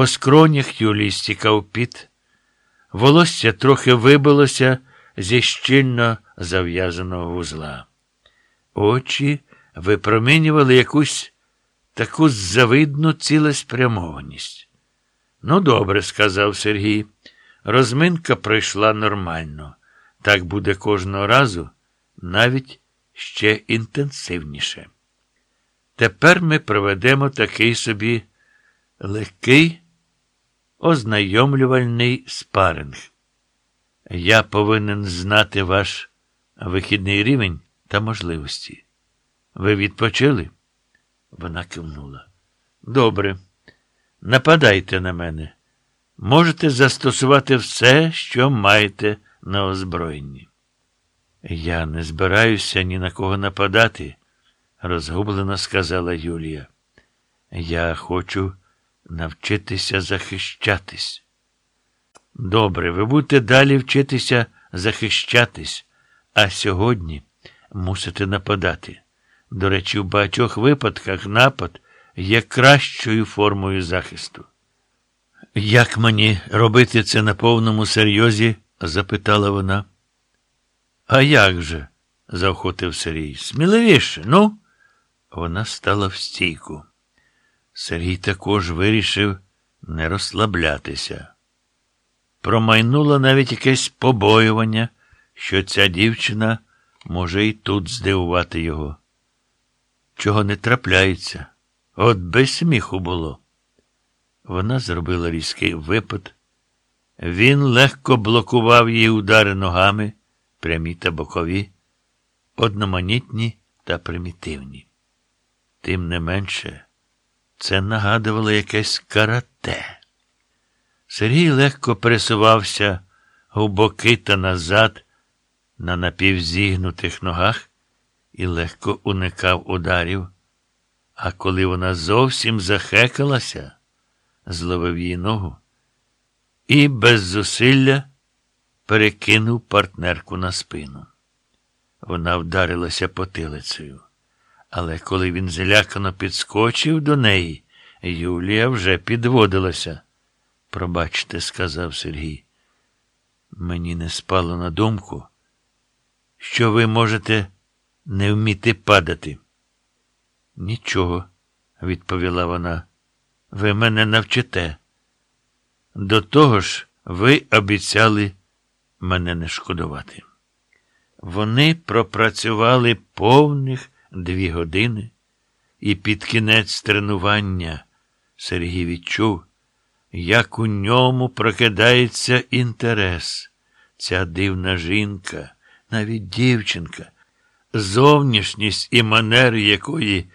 По скронях Юлії стікав піт. Волосся трохи вибилося зі щільно зав'язаного вузла. Очі випромінювали якусь таку завидну цілеспрямованість. Ну, добре, сказав Сергій. Розминка пройшла нормально. Так буде кожного разу, навіть ще інтенсивніше. Тепер ми проведемо такий собі легкий ознайомлювальний спаринг. Я повинен знати ваш вихідний рівень та можливості. Ви відпочили? Вона кивнула. Добре. Нападайте на мене. Можете застосувати все, що маєте на озброєнні. Я не збираюся ні на кого нападати, розгублено сказала Юлія. Я хочу навчитися захищатись. Добре, ви будете далі вчитися захищатись, а сьогодні мусите нападати. До речі, в багатьох випадках напад є кращою формою захисту. Як мені робити це на повному серйозі? запитала вона. А як же? заохотив Сергій. Сміливіше, ну? Вона стала в стійку. Сергій також вирішив не розслаблятися. Промайнуло навіть якесь побоювання, що ця дівчина може і тут здивувати його. Чого не трапляється, от без сміху було. Вона зробила різкий випад. Він легко блокував її удари ногами, прямі та бокові, одноманітні та примітивні. Тим не менше, це нагадувало якесь карате. Сергій легко пересувався у боки та назад на напівзігнутих ногах і легко уникав ударів. А коли вона зовсім захекалася, зловив її ногу і без зусилля перекинув партнерку на спину. Вона вдарилася потилицею. Але коли він злякано підскочив до неї, Юлія вже підводилася. Пробачте, сказав Сергій. Мені не спало на думку, що ви можете не вміти падати. Нічого, відповіла вона. Ви мене навчите. До того ж, ви обіцяли мене не шкодувати. Вони пропрацювали повних дві години, і під кінець тренування Сергій відчув, як у ньому прокидається інтерес. Ця дивна жінка, навіть дівчинка, зовнішність і манери якої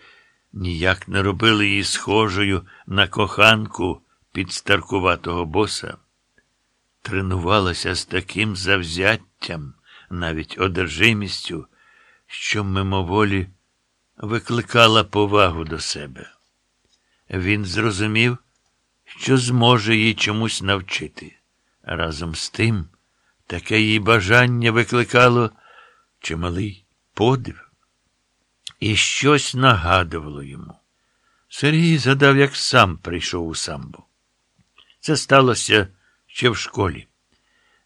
ніяк не робили її схожою на коханку підстаркуватого боса, тренувалася з таким завзяттям, навіть одержимістю, що мимоволі викликала повагу до себе. Він зрозумів, що зможе її чомусь навчити. Разом з тим, таке її бажання викликало чималий подив. І щось нагадувало йому. Сергій згадав, як сам прийшов у самбо. Це сталося ще в школі.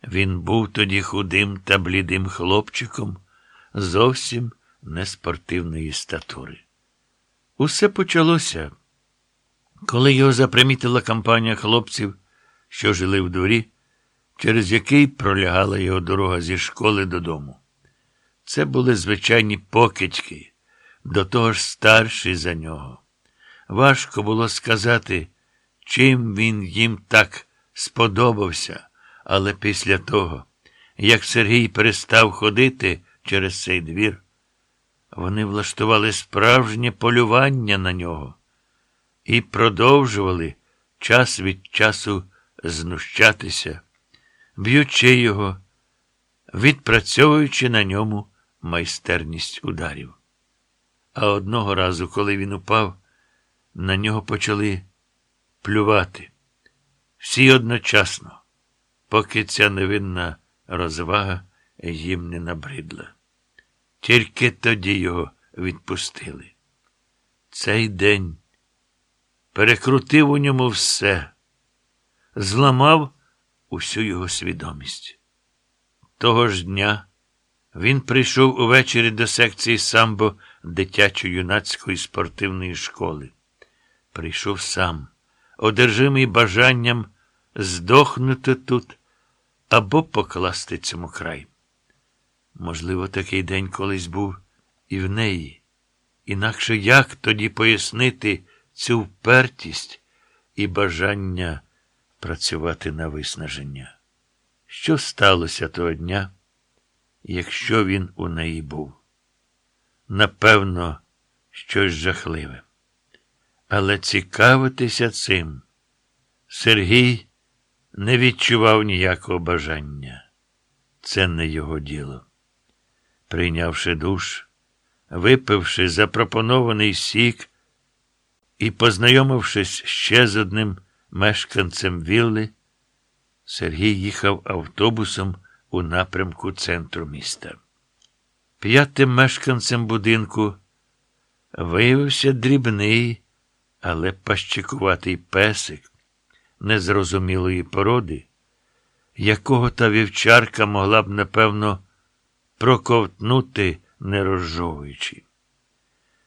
Він був тоді худим та блідим хлопчиком, зовсім неспортивної статури. Усе почалося, коли його запримітила компанія хлопців, що жили в дворі, через який пролягала його дорога зі школи додому. Це були звичайні покидьки, до того ж старші за нього. Важко було сказати, чим він їм так сподобався, але після того, як Сергій перестав ходити через цей двір, вони влаштували справжнє полювання на нього і продовжували час від часу знущатися, б'ючи його, відпрацьовуючи на ньому майстерність ударів. А одного разу, коли він упав, на нього почали плювати. Всі одночасно, поки ця невинна розвага їм не набридла. Тільки тоді його відпустили. Цей день перекрутив у ньому все, зламав усю його свідомість. Того ж дня він прийшов увечері до секції самбо дитячо-юнацької спортивної школи. Прийшов сам, одержимий бажанням здохнути тут або покласти цьому край. Можливо, такий день колись був і в неї. Інакше як тоді пояснити цю впертість і бажання працювати на виснаження? Що сталося того дня, якщо він у неї був? Напевно, щось жахливе. Але цікавитися цим Сергій не відчував ніякого бажання. Це не його діло. Прийнявши душ, випивши запропонований сік і познайомившись ще з одним мешканцем вілли, Сергій їхав автобусом у напрямку центру міста. П'ятим мешканцем будинку виявився дрібний, але пащикуватий песик незрозумілої породи, якого та вівчарка могла б, напевно, проковтнути, не розжовуючи.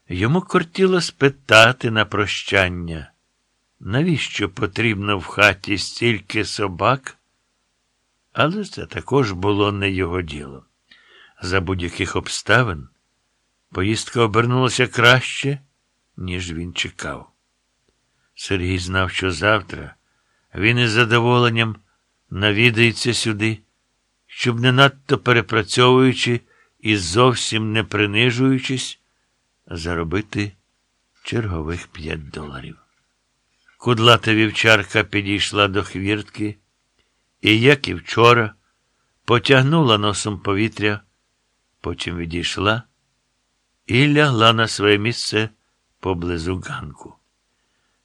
Йому кортіло спитати на прощання, навіщо потрібно в хаті стільки собак, але це також було не його діло. За будь-яких обставин поїздка обернулася краще, ніж він чекав. Сергій знав, що завтра він із задоволенням навідається сюди, щоб не надто перепрацьовуючи і зовсім не принижуючись, заробити чергових п'ять доларів. Кудлата вівчарка підійшла до хвіртки і, як і вчора, потягнула носом повітря, потім відійшла і лягла на своє місце поблизу ганку.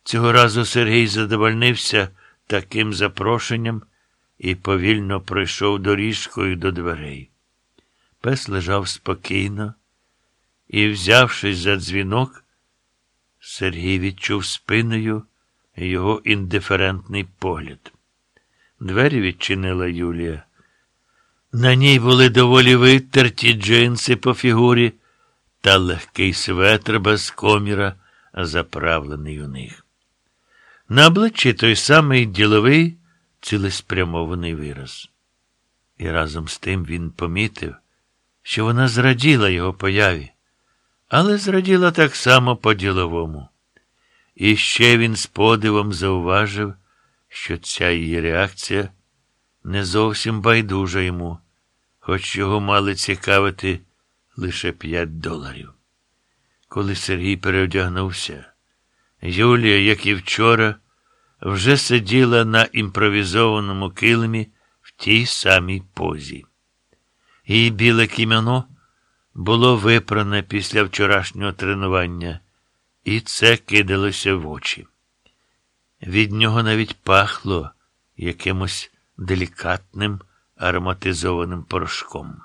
Цього разу Сергій задовольнився таким запрошенням і повільно пройшов доріжкою до дверей. Пес лежав спокійно і, взявшись за дзвінок, Сергій відчув спиною його індиферентний погляд. Двері відчинила Юлія. На ній були доволі витерті джинси по фігурі та легкий светр без коміра, заправлений у них. На обличчі той самий діловий, цілеспрямований вираз. І разом з тим він помітив, що вона зраділа його появі, але зраділа так само по-діловому. І ще він з подивом зауважив, що ця її реакція не зовсім байдужа йому, хоч його мали цікавити лише п'ять доларів. Коли Сергій переодягнувся, Юлія, як і вчора, вже сиділа на імпровізованому килимі в тій самій позі. Її біле кім'яно було випране після вчорашнього тренування, і це кидалося в очі. Від нього навіть пахло якимось делікатним ароматизованим порошком.